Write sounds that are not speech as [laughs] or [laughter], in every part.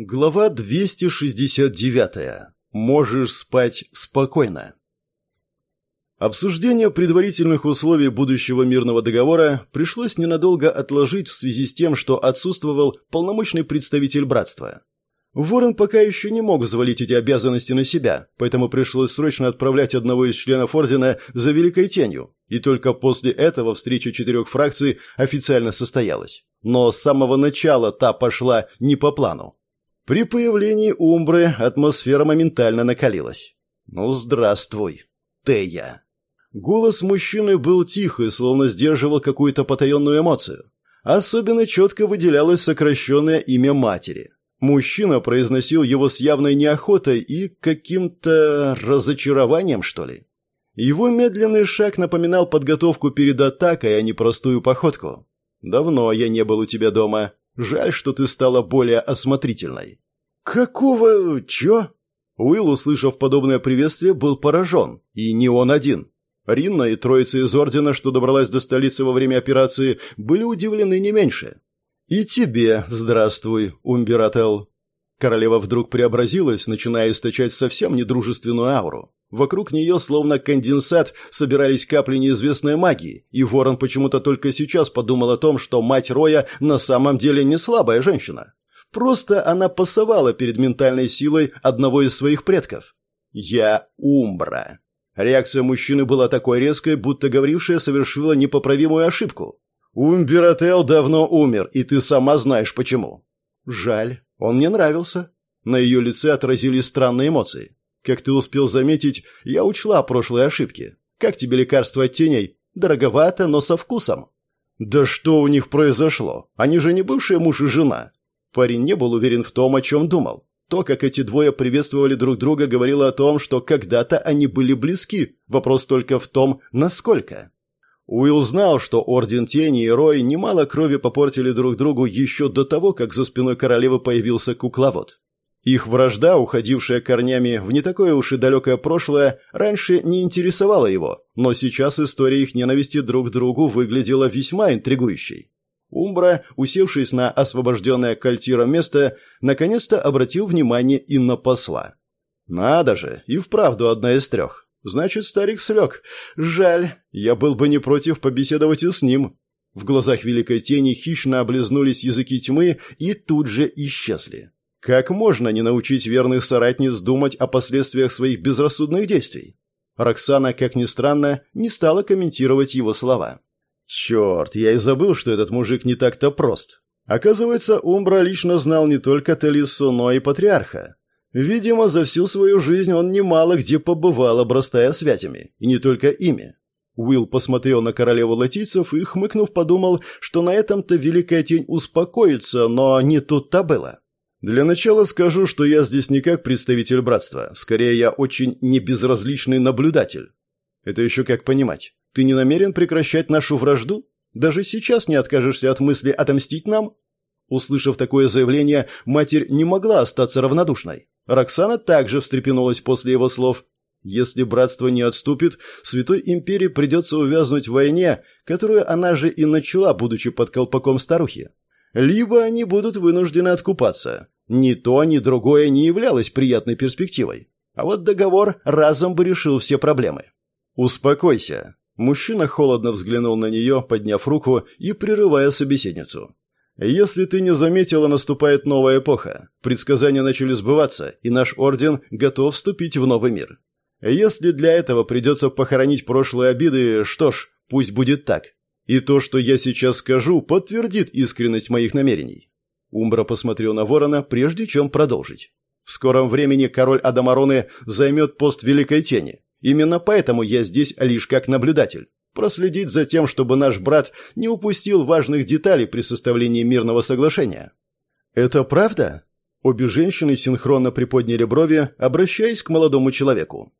Глава 269. Можешь спать спокойно. Обсуждение предварительных условий будущего мирного договора пришлось ненадолго отложить в связи с тем, что отсутствовал полномочный представитель братства. Ворон пока еще не мог взвалить эти обязанности на себя, поэтому пришлось срочно отправлять одного из членов Ордена за Великой Тенью, и только после этого встреча четырех фракций официально состоялась. Но с самого начала та пошла не по плану. При появлении Умбры атмосфера моментально накалилась. «Ну, здравствуй, Тея!» Голос мужчины был тихий, словно сдерживал какую-то потаенную эмоцию. Особенно четко выделялось сокращенное имя матери. Мужчина произносил его с явной неохотой и каким-то разочарованием, что ли. Его медленный шаг напоминал подготовку перед атакой, а не простую походку. «Давно я не был у тебя дома. Жаль, что ты стала более осмотрительной». «Какого... чё?» Уилл, услышав подобное приветствие, был поражен. И не он один. Ринна и троица из Ордена, что добралась до столицы во время операции, были удивлены не меньше. «И тебе здравствуй, Умбирател». Королева вдруг преобразилась, начиная источать совсем недружественную ауру. Вокруг нее, словно конденсат, собирались капли неизвестной магии, и Ворон почему-то только сейчас подумал о том, что мать Роя на самом деле не слабая женщина. Просто она пасовала перед ментальной силой одного из своих предков. «Я Умбра». Реакция мужчины была такой резкой, будто говорившая совершила непоправимую ошибку. «Умбирател давно умер, и ты сама знаешь почему». «Жаль, он мне нравился». На ее лице отразились странные эмоции. Как ты успел заметить, я учла прошлые ошибки. Как тебе лекарство от теней? Дороговато, но со вкусом. Да что у них произошло? Они же не бывшие муж и жена. Парень не был уверен в том, о чем думал. То, как эти двое приветствовали друг друга, говорило о том, что когда-то они были близки. Вопрос только в том, насколько. Уилл знал, что Орден Тени и Рой немало крови попортили друг другу еще до того, как за спиной королевы появился кукловод. Их вражда, уходившая корнями в не такое уж и далекое прошлое, раньше не интересовала его, но сейчас история их ненависти друг к другу выглядела весьма интригующей. Умбра, усевшись на освобожденное кальтиром место, наконец-то обратил внимание и на посла. «Надо же, и вправду одна из трех. Значит, старик слег. Жаль, я был бы не против побеседовать и с ним». В глазах Великой Тени хищно облизнулись языки тьмы и тут же исчезли. Как можно не научить верных соратниц думать о последствиях своих безрассудных действий? Роксана, как ни странно, не стала комментировать его слова. «Черт, я и забыл, что этот мужик не так-то прост. Оказывается, Умбра лично знал не только Телису, но и Патриарха. Видимо, за всю свою жизнь он немало где побывал, обрастая связями, и не только ими. Уилл посмотрел на королеву латийцев и, хмыкнув, подумал, что на этом-то Великая Тень успокоится, но не тут-то было. Для начала скажу, что я здесь не как представитель братства, скорее я очень небезразличный наблюдатель. Это еще как понимать. Ты не намерен прекращать нашу вражду? Даже сейчас не откажешься от мысли отомстить нам? Услышав такое заявление, матерь не могла остаться равнодушной. Роксана также встрепенулась после его слов. Если братство не отступит, Святой Империи придется увязнуть в войне, которую она же и начала, будучи под колпаком старухи либо они будут вынуждены откупаться. Ни то, ни другое не являлось приятной перспективой. А вот договор разом бы решил все проблемы. «Успокойся». Мужчина холодно взглянул на нее, подняв руку и прерывая собеседницу. «Если ты не заметила, наступает новая эпоха. Предсказания начали сбываться, и наш орден готов вступить в новый мир. Если для этого придется похоронить прошлые обиды, что ж, пусть будет так. И то, что я сейчас скажу, подтвердит искренность моих намерений. Умбра посмотрел на ворона, прежде чем продолжить. В скором времени король Адамароны займет пост Великой Тени. Именно поэтому я здесь лишь как наблюдатель. Проследить за тем, чтобы наш брат не упустил важных деталей при составлении мирного соглашения. «Это правда?» Обе женщины синхронно приподняли брови, обращаясь к молодому человеку.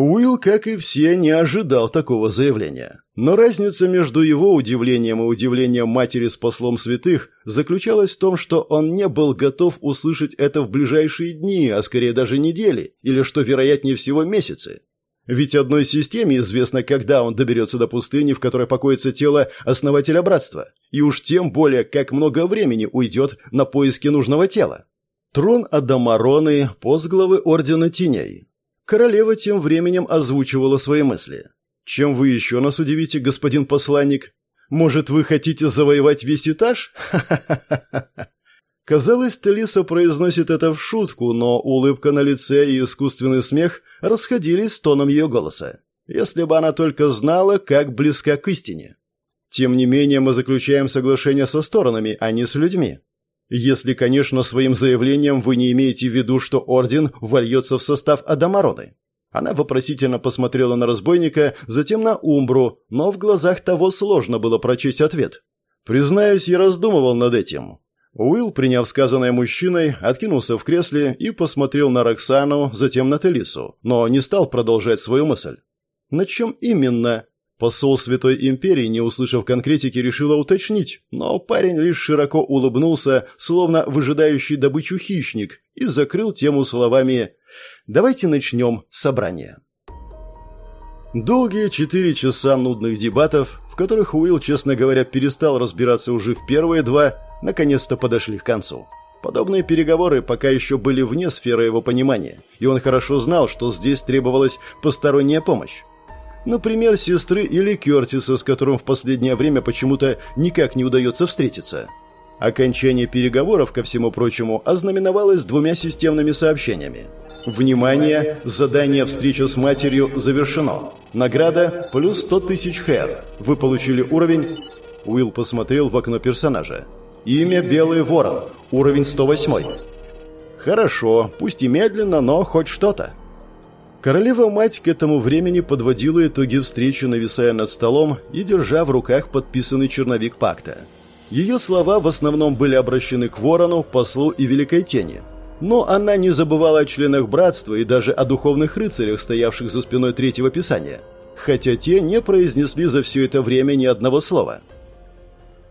Уилл, как и все, не ожидал такого заявления. Но разница между его удивлением и удивлением матери с послом святых заключалась в том, что он не был готов услышать это в ближайшие дни, а скорее даже недели, или, что вероятнее всего, месяцы. Ведь одной системе известно, когда он доберется до пустыни, в которой покоится тело основателя братства, и уж тем более, как много времени уйдет на поиски нужного тела. Трон Адамароны, постглавы Ордена Теней. Королева тем временем озвучивала свои мысли. «Чем вы еще нас удивите, господин посланник? Может, вы хотите завоевать весь этаж? Ха-ха-ха-ха!» [laughs] Казалось, Талиса произносит это в шутку, но улыбка на лице и искусственный смех расходились с тоном ее голоса. Если бы она только знала, как близка к истине. Тем не менее, мы заключаем соглашение со сторонами, а не с людьми. Если, конечно, своим заявлением вы не имеете в виду, что Орден вольется в состав Адамароны. Она вопросительно посмотрела на разбойника, затем на Умбру, но в глазах того сложно было прочесть ответ. Признаюсь, я раздумывал над этим. Уилл, приняв сказанное мужчиной, откинулся в кресле и посмотрел на Роксану, затем на Телису, но не стал продолжать свою мысль. На чем именно? Посол Святой Империи, не услышав конкретики, решила уточнить, но парень лишь широко улыбнулся, словно выжидающий добычу хищник, и закрыл тему словами «Давайте начнем собрание». Долгие четыре часа нудных дебатов, в которых Уилл, честно говоря, перестал разбираться уже в первые два, наконец-то подошли к концу. Подобные переговоры пока еще были вне сферы его понимания, и он хорошо знал, что здесь требовалась посторонняя помощь. Например, сестры или Кертиса, с которым в последнее время почему-то никак не удается встретиться. Окончание переговоров, ко всему прочему, ознаменовалось двумя системными сообщениями. Внимание! Задание «Встреча с матерью» завершено. Награда плюс 100 тысяч хэр. Вы получили уровень... Уилл посмотрел в окно персонажа. Имя Белый Ворон. Уровень 108. Хорошо, пусть и медленно, но хоть что-то. Королева-мать к этому времени подводила итоги встречи, нависая над столом и держа в руках подписанный черновик пакта. Ее слова в основном были обращены к Ворону, послу и Великой Тени. Но она не забывала о членах братства и даже о духовных рыцарях, стоявших за спиной третьего писания, хотя те не произнесли за все это время ни одного слова –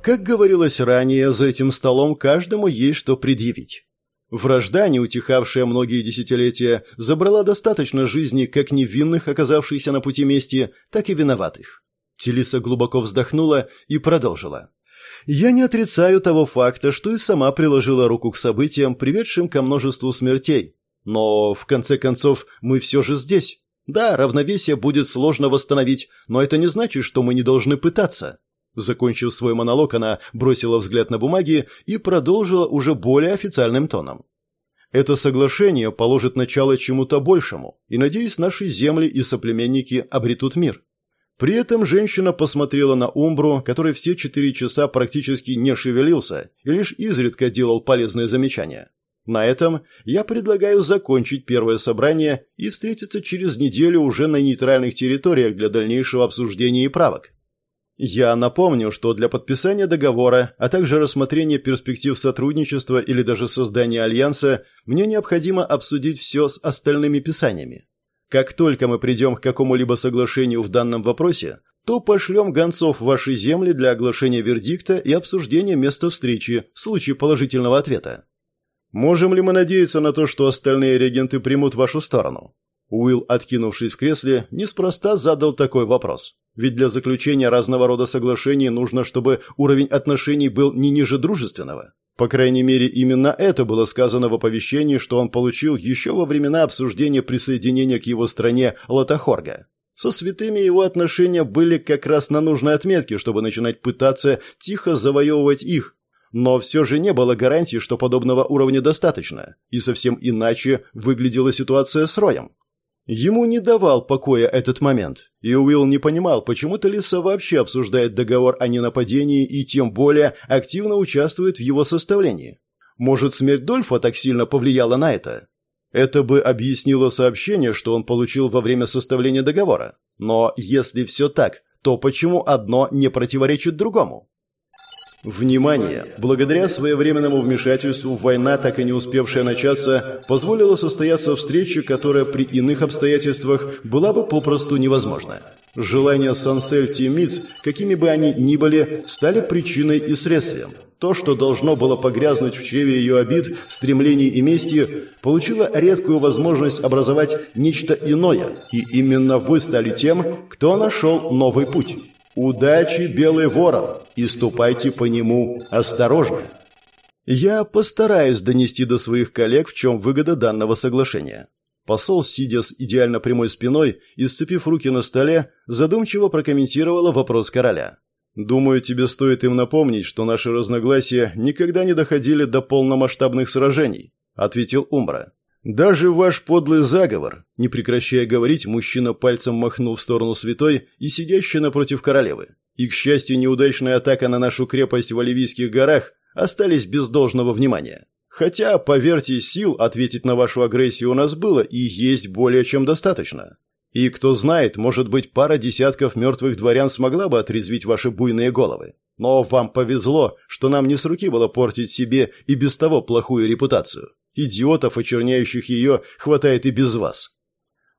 как говорилось ранее, за этим столом каждому есть что предъявить. Вражда, не утихавшая многие десятилетия, забрала достаточно жизни как невинных, оказавшихся на пути мести, так и виноватых. Телиса глубоко вздохнула и продолжила. «Я не отрицаю того факта, что и сама приложила руку к событиям, приведшим ко множеству смертей. Но, в конце концов, мы все же здесь. Да, равновесие будет сложно восстановить, но это не значит, что мы не должны пытаться. Закончив свой монолог, она бросила взгляд на бумаги и продолжила уже более официальным тоном. Это соглашение положит начало чему-то большему, и, надеюсь, наши земли и соплеменники обретут мир. При этом женщина посмотрела на Умбру, который все четыре часа практически не шевелился и лишь изредка делал полезные замечания. На этом я предлагаю закончить первое собрание и встретиться через неделю уже на нейтральных территориях для дальнейшего обсуждения и правок. Я напомню, что для подписания договора, а также рассмотрения перспектив сотрудничества или даже создания альянса, мне необходимо обсудить все с остальными писаниями. Как только мы придем к какому-либо соглашению в данном вопросе, то пошлем гонцов в ваши земли для оглашения вердикта и обсуждения места встречи в случае положительного ответа. Можем ли мы надеяться на то, что остальные регенты примут вашу сторону? Уилл, откинувшись в кресле, неспроста задал такой вопрос. Ведь для заключения разного рода соглашений нужно, чтобы уровень отношений был не ниже дружественного. По крайней мере, именно это было сказано в оповещении, что он получил еще во времена обсуждения присоединения к его стране Латахорга. Со святыми его отношения были как раз на нужной отметке, чтобы начинать пытаться тихо завоевывать их. Но все же не было гарантии, что подобного уровня достаточно, и совсем иначе выглядела ситуация с Роем. Ему не давал покоя этот момент, и Уилл не понимал, почему Талиса вообще обсуждает договор о ненападении и тем более активно участвует в его составлении. Может, смерть Дольфа так сильно повлияла на это? Это бы объяснило сообщение, что он получил во время составления договора. Но если все так, то почему одно не противоречит другому? Внимание! Благодаря своевременному вмешательству война, так и не успевшая начаться, позволила состояться встрече, которая при иных обстоятельствах была бы попросту невозможна. Желания Сансельти Тимиц, какими бы они ни были, стали причиной и средством. То, что должно было погрязнуть в чреве ее обид, стремлений и мести, получило редкую возможность образовать нечто иное, и именно вы стали тем, кто нашел новый путь. Удачи, белый ворон, и ступайте по нему осторожно. Я постараюсь донести до своих коллег, в чем выгода данного соглашения. Посол, сидя с идеально прямой спиной и сцепив руки на столе, задумчиво прокомментировала вопрос короля. «Думаю, тебе стоит им напомнить, что наши разногласия никогда не доходили до полномасштабных сражений», — ответил Умбра. «Даже ваш подлый заговор», — не прекращая говорить, мужчина пальцем махнул в сторону святой и сидящей напротив королевы. И, к счастью, неудачная атака на нашу крепость в Оливийских горах остались без должного внимания. Хотя, поверьте, сил ответить на вашу агрессию у нас было и есть более чем достаточно. И кто знает, может быть, пара десятков мертвых дворян смогла бы отрезвить ваши буйные головы. Но вам повезло, что нам не с руки было портить себе и без того плохую репутацию. Идиотов, очерняющих ее, хватает и без вас.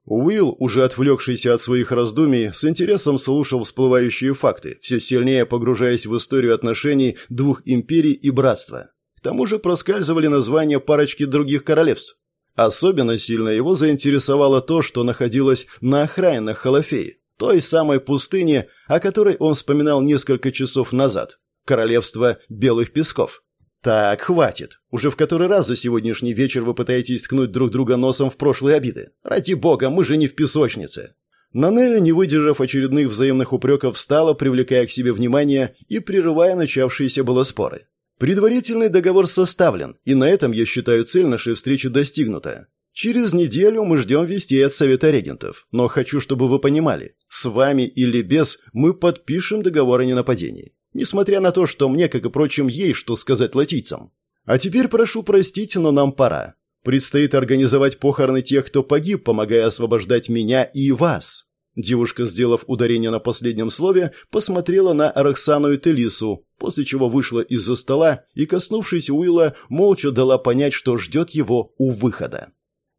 Уилл, уже отвлекшийся от своих раздумий, с интересом слушал всплывающие факты, все сильнее погружаясь в историю отношений двух империй и братства. К тому же проскальзывали названия парочки других королевств. Особенно сильно его заинтересовало то, что находилось на окраинах Халафеи, той самой пустыне, о которой он вспоминал несколько часов назад. Королевство Белых Песков. «Так, хватит. Уже в который раз за сегодняшний вечер вы пытаетесь ткнуть друг друга носом в прошлые обиды? Ради бога, мы же не в песочнице!» Нанелли, не выдержав очередных взаимных упреков, встала, привлекая к себе внимание и прерывая начавшиеся было споры. Предварительный договор составлен, и на этом, я считаю, цель нашей встречи достигнута. Через неделю мы ждем вестей от Совета регентов, но хочу, чтобы вы понимали, с вами или без мы подпишем договор о ненападении. Несмотря на то, что мне, как и прочим, есть что сказать латийцам. А теперь прошу простить, но нам пора. Предстоит организовать похороны тех, кто погиб, помогая освобождать меня и вас. Девушка, сделав ударение на последнем слове, посмотрела на Арахсану и Телису, после чего вышла из-за стола и, коснувшись Уилла, молча дала понять, что ждет его у выхода.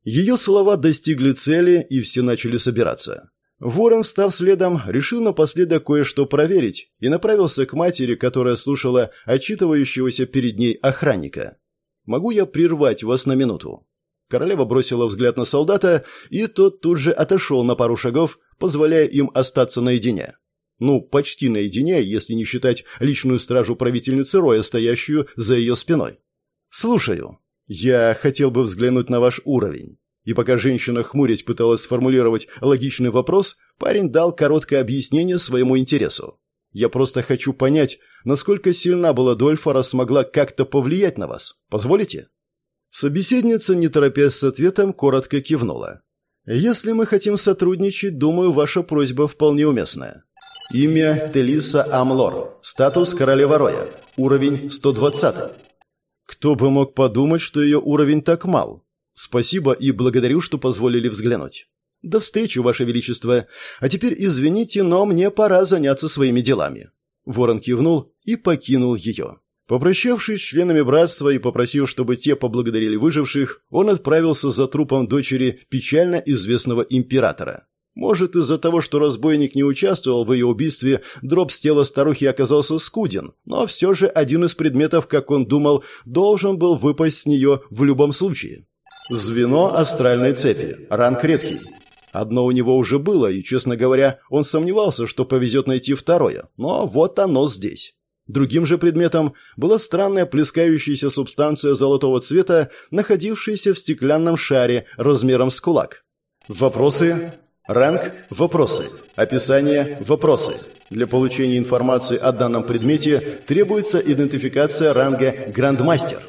Ее слова достигли цели, и все начали собираться. Ворон, встав следом, решил напоследок кое-что проверить и направился к матери, которая слушала отчитывающегося перед ней охранника. «Могу я прервать вас на минуту?» Королева бросила взгляд на солдата, и тот тут же отошел на пару шагов, позволяя им остаться наедине. Ну, почти наедине, если не считать личную стражу правительницы Роя, стоящую за ее спиной. «Слушаю. Я хотел бы взглянуть на ваш уровень». И пока женщина хмурясь пыталась сформулировать логичный вопрос, парень дал короткое объяснение своему интересу. «Я просто хочу понять, насколько сильна была Дольфа, раз смогла как-то повлиять на вас. Позволите?» Собеседница, не торопясь с ответом, коротко кивнула. «Если мы хотим сотрудничать, думаю, ваша просьба вполне уместная. Имя Телиса Амлор. Статус королева Роя. Уровень 120. Кто бы мог подумать, что ее уровень так мал? Спасибо и благодарю, что позволили взглянуть. До встречи, Ваше Величество. А теперь извините, но мне пора заняться своими делами. Ворон кивнул и покинул ее. Попрощавшись с членами братства и попросив, чтобы те поблагодарили выживших, он отправился за трупом дочери печально известного императора. Может, из-за того, что разбойник не участвовал в ее убийстве, дроп с тела старухи оказался скуден, но все же один из предметов, как он думал, должен был выпасть с нее в любом случае. Звено астральной цепи. Ранг редкий. Одно у него уже было, и, честно говоря, он сомневался, что повезет найти второе, но вот оно здесь. Другим же предметом была странная плескающаяся субстанция золотого цвета, находившаяся в стеклянном шаре размером с кулак. Вопросы? Ранг – вопросы. Описание – вопросы. Для получения информации о данном предмете требуется идентификация ранга «Грандмастер».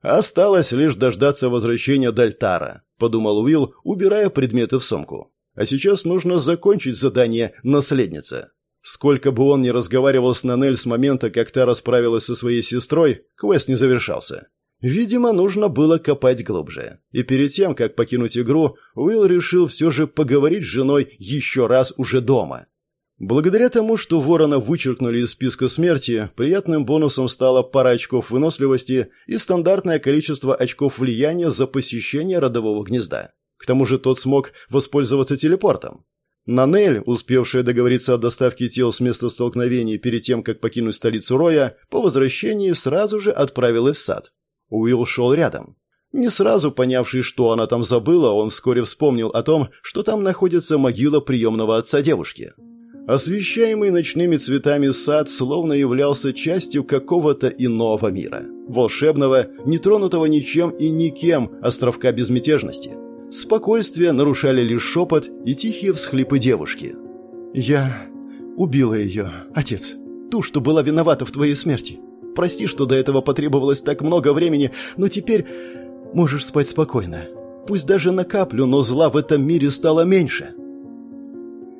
«Осталось лишь дождаться возвращения Дальтара», – подумал Уилл, убирая предметы в сумку. «А сейчас нужно закончить задание «Наследница». Сколько бы он ни разговаривал с Нанель с момента, как та расправилась со своей сестрой, квест не завершался. Видимо, нужно было копать глубже. И перед тем, как покинуть игру, Уилл решил все же поговорить с женой еще раз уже дома. Благодаря тому, что ворона вычеркнули из списка смерти, приятным бонусом стала пара очков выносливости и стандартное количество очков влияния за посещение родового гнезда. К тому же тот смог воспользоваться телепортом. Нанель, успевшая договориться о доставке тел с места столкновений перед тем, как покинуть столицу Роя, по возвращении сразу же отправилась в сад. Уилл шел рядом. Не сразу понявший, что она там забыла, он вскоре вспомнил о том, что там находится могила приемного отца девушки. Освещаемый ночными цветами сад словно являлся частью какого-то иного мира. волшебного, нетронутого ничем и никем островка безмятежности. Спокойствие нарушали лишь шепот и тихие всхлипы девушки. «Я убила ее, отец. Ту, что была виновата в твоей смерти. Прости, что до этого потребовалось так много времени, но теперь можешь спать спокойно. Пусть даже на каплю, но зла в этом мире стало меньше».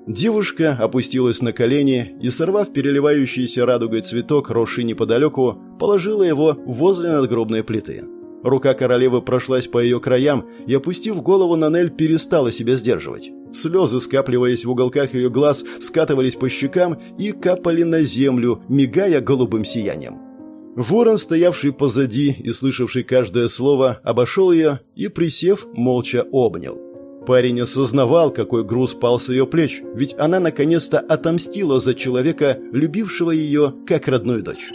Девушка опустилась на колени и, сорвав переливающийся радугой цветок, росший неподалеку, положила его возле надгробной плиты. Рука королевы прошлась по ее краям и, опустив голову на Нель, перестала себя сдерживать. Слезы, скапливаясь в уголках ее глаз, скатывались по щекам и капали на землю, мигая голубым сиянием. Ворон, стоявший позади и слышавший каждое слово, обошел ее и, присев, молча обнял. Парень осознавал, какой груз пал с ее плеч, ведь она наконец-то отомстила за человека, любившего ее как родную дочь.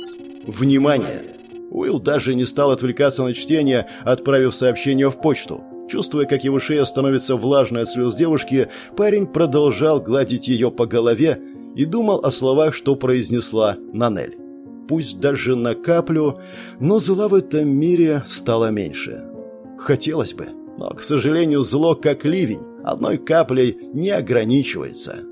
Внимание! Уилл даже не стал отвлекаться на чтение, отправив сообщение в почту. Чувствуя, как его шея становится влажной от слез девушки, парень продолжал гладить ее по голове и думал о словах, что произнесла Нанель. Пусть даже на каплю, но зла в этом мире стало меньше. Хотелось бы, но, к сожалению, зло, как ливень, одной каплей не ограничивается.